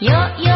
有一